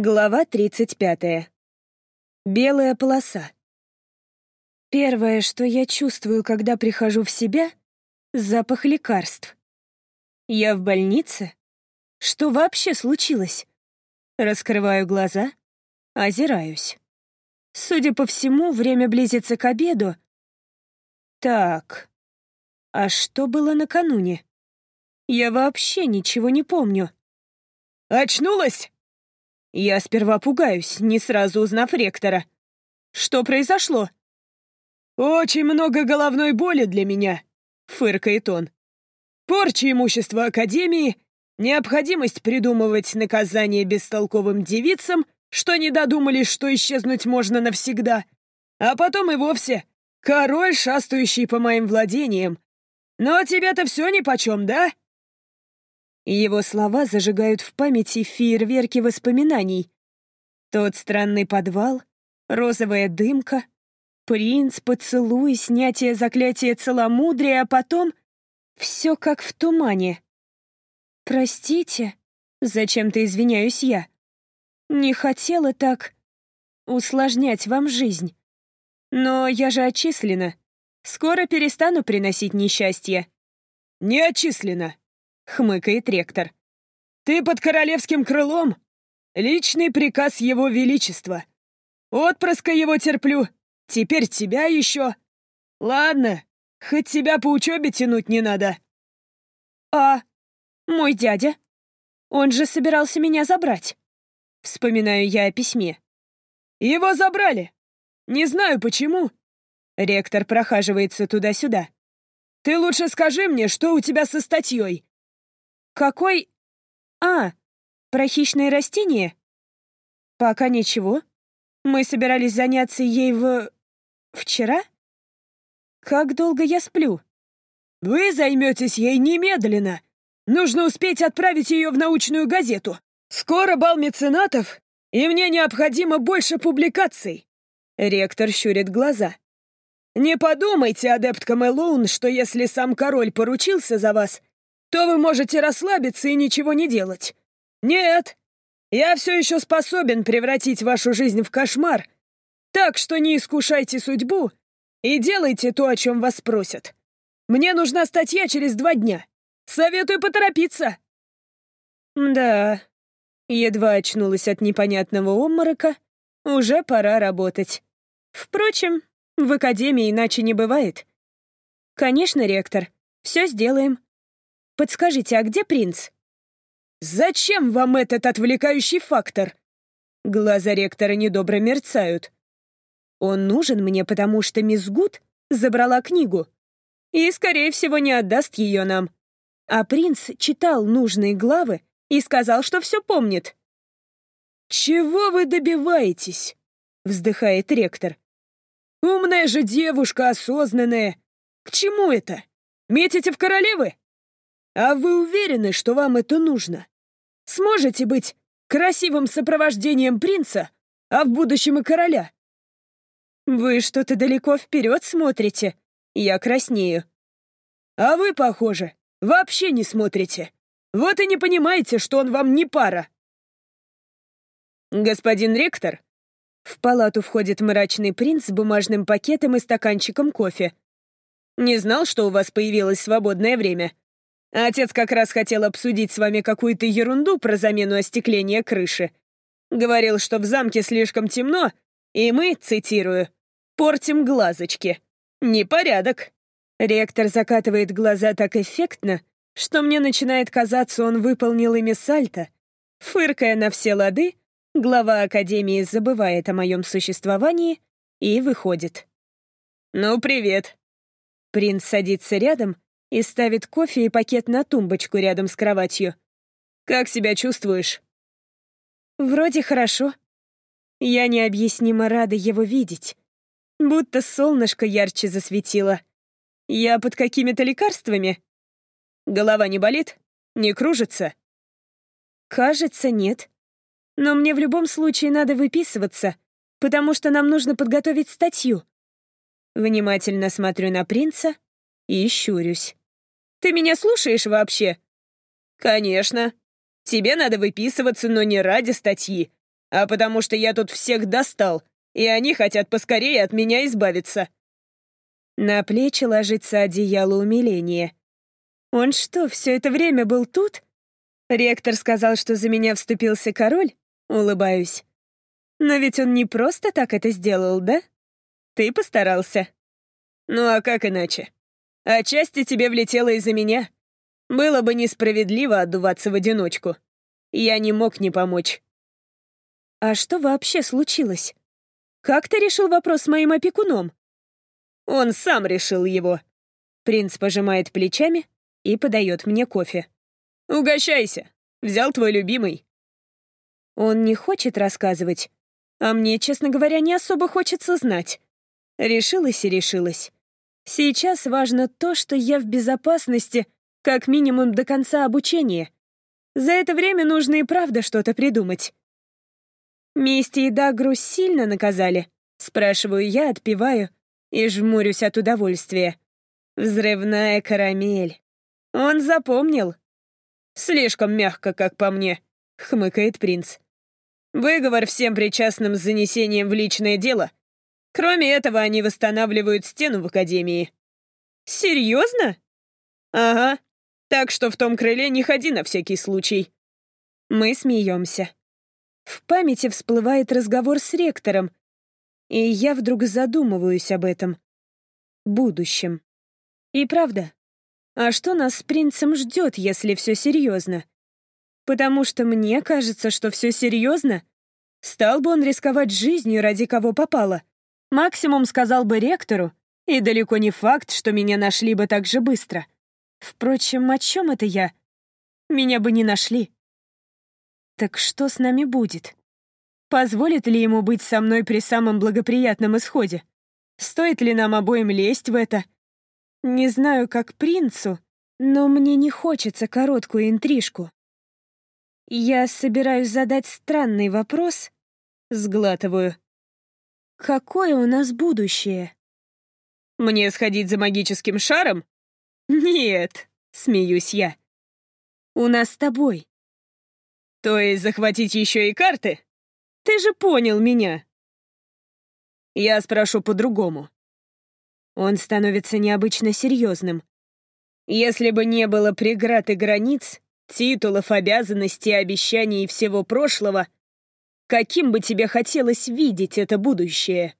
Глава 35. Белая полоса. Первое, что я чувствую, когда прихожу в себя — запах лекарств. Я в больнице? Что вообще случилось? Раскрываю глаза, озираюсь. Судя по всему, время близится к обеду. Так, а что было накануне? Я вообще ничего не помню. «Очнулась?» Я сперва пугаюсь, не сразу узнав ректора. Что произошло? «Очень много головной боли для меня», — фыркает он. «Порча имущества Академии, необходимость придумывать наказание бестолковым девицам, что не додумались, что исчезнуть можно навсегда, а потом и вовсе король, шастающий по моим владениям. Но тебе-то все нипочем, да?» Его слова зажигают в памяти фейерверки воспоминаний. Тот странный подвал, розовая дымка, принц, поцелуй, снятие заклятия целомудрия, а потом все как в тумане. «Простите», — зачем-то извиняюсь я. «Не хотела так усложнять вам жизнь. Но я же отчислена. Скоро перестану приносить несчастье». «Не отчислена», хмыкает ректор. «Ты под королевским крылом? Личный приказ его величества. Отпрыска его терплю, теперь тебя еще. Ладно, хоть тебя по учебе тянуть не надо». «А мой дядя? Он же собирался меня забрать». Вспоминаю я о письме. «Его забрали. Не знаю почему». Ректор прохаживается туда-сюда. «Ты лучше скажи мне, что у тебя со статьей. «Какой... А, про хищные растения?» «Пока ничего. Мы собирались заняться ей в... вчера? Как долго я сплю?» «Вы займетесь ей немедленно. Нужно успеть отправить ее в научную газету. Скоро бал меценатов, и мне необходимо больше публикаций». Ректор щурит глаза. «Не подумайте, адептка Мэлоун, что если сам король поручился за вас, то вы можете расслабиться и ничего не делать. Нет, я все еще способен превратить вашу жизнь в кошмар, так что не искушайте судьбу и делайте то, о чем вас просят. Мне нужна статья через два дня. Советую поторопиться. Да, едва очнулась от непонятного обморока, уже пора работать. Впрочем, в академии иначе не бывает. Конечно, ректор, все сделаем. Подскажите, а где принц?» «Зачем вам этот отвлекающий фактор?» Глаза ректора недобро мерцают. «Он нужен мне, потому что мисс Гуд забрала книгу и, скорее всего, не отдаст ее нам. А принц читал нужные главы и сказал, что все помнит». «Чего вы добиваетесь?» — вздыхает ректор. «Умная же девушка, осознанная. К чему это? Метите в королевы?» А вы уверены, что вам это нужно? Сможете быть красивым сопровождением принца, а в будущем и короля? Вы что-то далеко вперед смотрите. Я краснею. А вы, похоже, вообще не смотрите. Вот и не понимаете, что он вам не пара. Господин ректор, в палату входит мрачный принц с бумажным пакетом и стаканчиком кофе. Не знал, что у вас появилось свободное время. Отец как раз хотел обсудить с вами какую-то ерунду про замену остекления крыши. Говорил, что в замке слишком темно, и мы, цитирую, «портим глазочки». Непорядок. Ректор закатывает глаза так эффектно, что мне начинает казаться, он выполнил ими сальто. Фыркая на все лады, глава Академии забывает о моем существовании и выходит. «Ну, привет». Принц садится рядом и ставит кофе и пакет на тумбочку рядом с кроватью. «Как себя чувствуешь?» «Вроде хорошо. Я необъяснимо рада его видеть. Будто солнышко ярче засветило. Я под какими-то лекарствами? Голова не болит? Не кружится?» «Кажется, нет. Но мне в любом случае надо выписываться, потому что нам нужно подготовить статью». Внимательно смотрю на принца и щурюсь. Ты меня слушаешь вообще?» «Конечно. Тебе надо выписываться, но не ради статьи, а потому что я тут всех достал, и они хотят поскорее от меня избавиться». На плечи ложится одеяло умиления. «Он что, все это время был тут?» Ректор сказал, что за меня вступился король? Улыбаюсь. Но ведь он не просто так это сделал, да? Ты постарался. Ну а как иначе? Отчасти тебе влетело из-за меня. Было бы несправедливо отдуваться в одиночку. Я не мог не помочь. А что вообще случилось? Как ты решил вопрос с моим опекуном? Он сам решил его. Принц пожимает плечами и подает мне кофе. Угощайся. Взял твой любимый. Он не хочет рассказывать, а мне, честно говоря, не особо хочется знать. Решилась и решилась. Сейчас важно то, что я в безопасности, как минимум до конца обучения. За это время нужно и правда что-то придумать. Мисти и Дагру сильно наказали? Спрашиваю я, отпиваю и жмурюсь от удовольствия. Взрывная карамель. Он запомнил. Слишком мягко, как по мне, хмыкает принц. Выговор всем причастным с занесением в личное дело. Кроме этого, они восстанавливают стену в академии. Серьезно? Ага. Так что в том крыле не ходи на всякий случай. Мы смеемся. В памяти всплывает разговор с ректором, и я вдруг задумываюсь об этом. Будущем. И правда, а что нас с принцем ждет, если все серьезно? Потому что мне кажется, что все серьезно. Стал бы он рисковать жизнью ради кого попало. Максимум сказал бы ректору, и далеко не факт, что меня нашли бы так же быстро. Впрочем, о чем это я? Меня бы не нашли. Так что с нами будет? Позволит ли ему быть со мной при самом благоприятном исходе? Стоит ли нам обоим лезть в это? Не знаю, как принцу, но мне не хочется короткую интрижку. Я собираюсь задать странный вопрос, сглатываю. Какое у нас будущее? Мне сходить за магическим шаром? Нет, смеюсь я. У нас с тобой. То есть захватить еще и карты? Ты же понял меня. Я спрошу по-другому. Он становится необычно серьезным. Если бы не было преград и границ, титулов, обязанностей, обещаний и всего прошлого, каким бы тебе хотелось видеть это будущее?